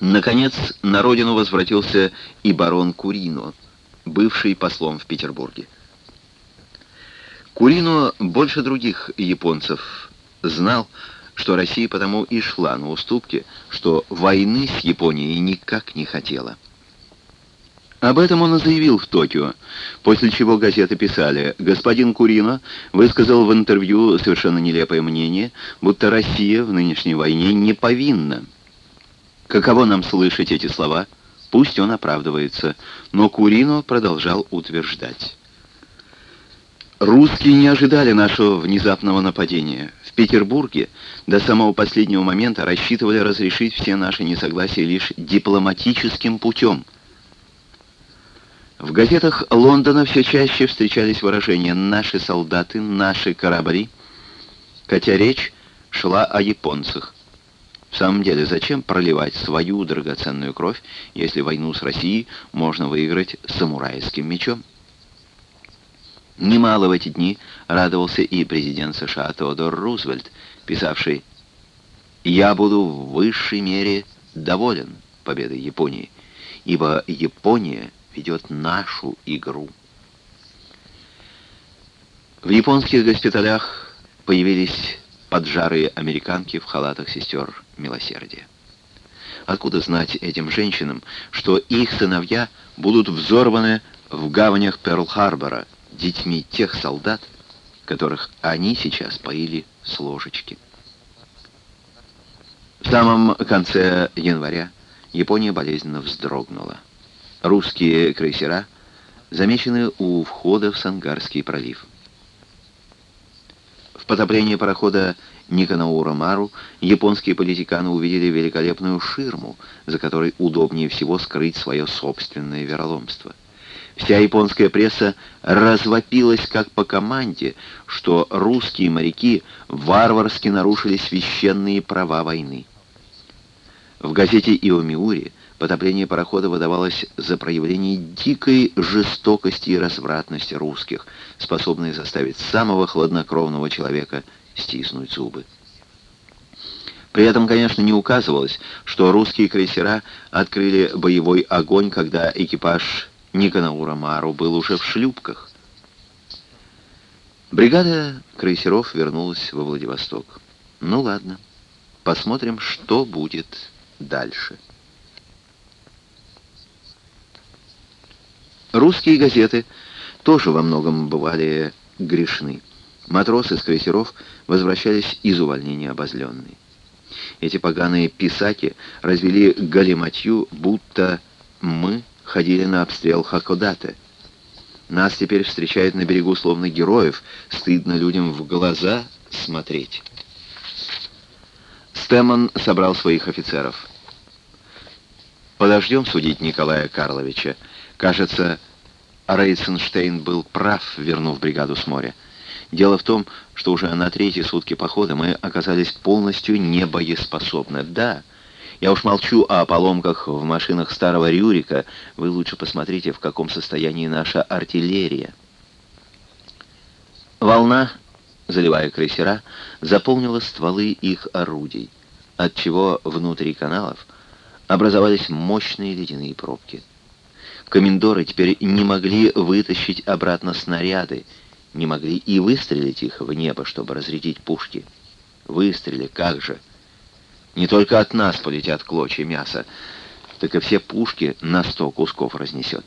Наконец, на родину возвратился и барон Курино, бывший послом в Петербурге. Курино больше других японцев знал, что Россия потому и шла на уступки, что войны с Японией никак не хотела. Об этом он и заявил в Токио, после чего газеты писали, господин Курино высказал в интервью совершенно нелепое мнение, будто Россия в нынешней войне не повинна. Каково нам слышать эти слова? Пусть он оправдывается, но Курино продолжал утверждать. Русские не ожидали нашего внезапного нападения. В Петербурге до самого последнего момента рассчитывали разрешить все наши несогласия лишь дипломатическим путем. В газетах Лондона все чаще встречались выражения «наши солдаты», «наши корабли», хотя речь шла о японцах. В самом деле, зачем проливать свою драгоценную кровь, если войну с Россией можно выиграть самурайским мечом? Немало в эти дни радовался и президент США Теодор Рузвельт, писавший «Я буду в высшей мере доволен победой Японии, ибо Япония ведет нашу игру». В японских госпиталях появились поджарые американки в халатах сестер милосердия. Откуда знать этим женщинам, что их сыновья будут взорваны в гаванях Перл-Харбора, детьми тех солдат, которых они сейчас поили с ложечки. В самом конце января Япония болезненно вздрогнула. Русские крейсера замечены у входа в Сангарский пролив. В потоплении парохода Никанаура Мару японские политиканы увидели великолепную ширму, за которой удобнее всего скрыть свое собственное вероломство. Вся японская пресса развопилась как по команде, что русские моряки варварски нарушили священные права войны. В газете «Иомиури» потопление парохода выдавалось за проявление дикой жестокости и развратности русских, способной заставить самого хладнокровного человека стиснуть зубы. При этом, конечно, не указывалось, что русские крейсера открыли боевой огонь, когда экипаж Никанаура Мару был уже в шлюпках. Бригада крейсеров вернулась во Владивосток. Ну ладно, посмотрим, что будет дальше. Русские газеты тоже во многом бывали грешны. Матросы с крейсеров возвращались из увольнения обозленные. Эти поганые писаки развели галиматью, будто мы ходили на обстрел Хакодате. Нас теперь встречают на берегу словно героев, стыдно людям в глаза смотреть. Стэмон собрал своих офицеров. Подождем судить Николая Карловича. Кажется, Рейценштейн был прав, вернув бригаду с моря. Дело в том, что уже на третьи сутки похода мы оказались полностью небоеспособны. Да, я уж молчу о поломках в машинах старого Рюрика. Вы лучше посмотрите, в каком состоянии наша артиллерия. Волна, заливая крейсера, заполнила стволы их орудий, отчего внутри каналов образовались мощные ледяные пробки. Комендоры теперь не могли вытащить обратно снаряды, не могли и выстрелить их в небо, чтобы разрядить пушки. Выстрели, как же! Не только от нас полетят клочья мяса, так и все пушки на сто кусков разнесет.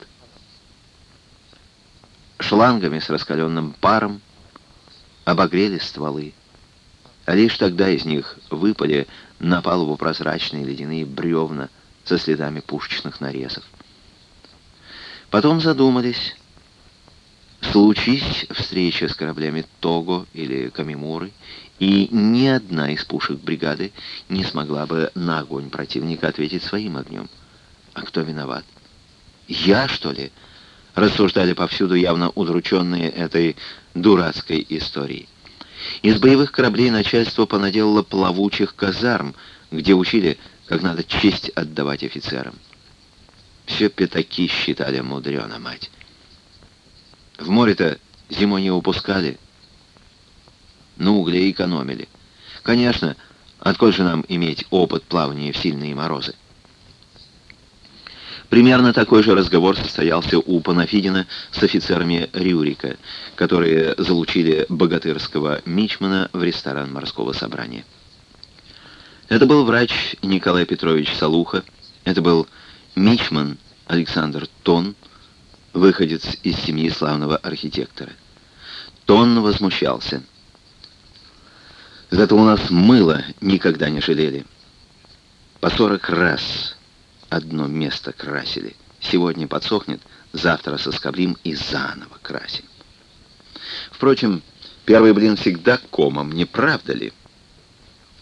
Шлангами с раскаленным паром обогрели стволы, а лишь тогда из них выпали на палубу прозрачные ледяные бревна со следами пушечных нарезов. Потом задумались, случись встреча с кораблями Того или Камимуры, и ни одна из пушек бригады не смогла бы на огонь противника ответить своим огнем. А кто виноват? Я, что ли? Рассуждали повсюду явно удрученные этой дурацкой историей. Из боевых кораблей начальство понаделало плавучих казарм, где учили, как надо честь отдавать офицерам. Все пятаки считали мудрено, мать. В море-то зимой не упускали, на угле экономили. Конечно, отколь же нам иметь опыт плавания в сильные морозы? Примерно такой же разговор состоялся у Панафидина с офицерами Рюрика, которые залучили богатырского мичмана в ресторан морского собрания. Это был врач Николай Петрович Салуха, это был мичман Александр Тон, выходец из семьи славного архитектора. Тон возмущался. Зато у нас мыло никогда не жалели. По сорок раз одно место красили. Сегодня подсохнет, завтра соскоблим и заново красим. Впрочем, первый блин всегда комом, не правда ли?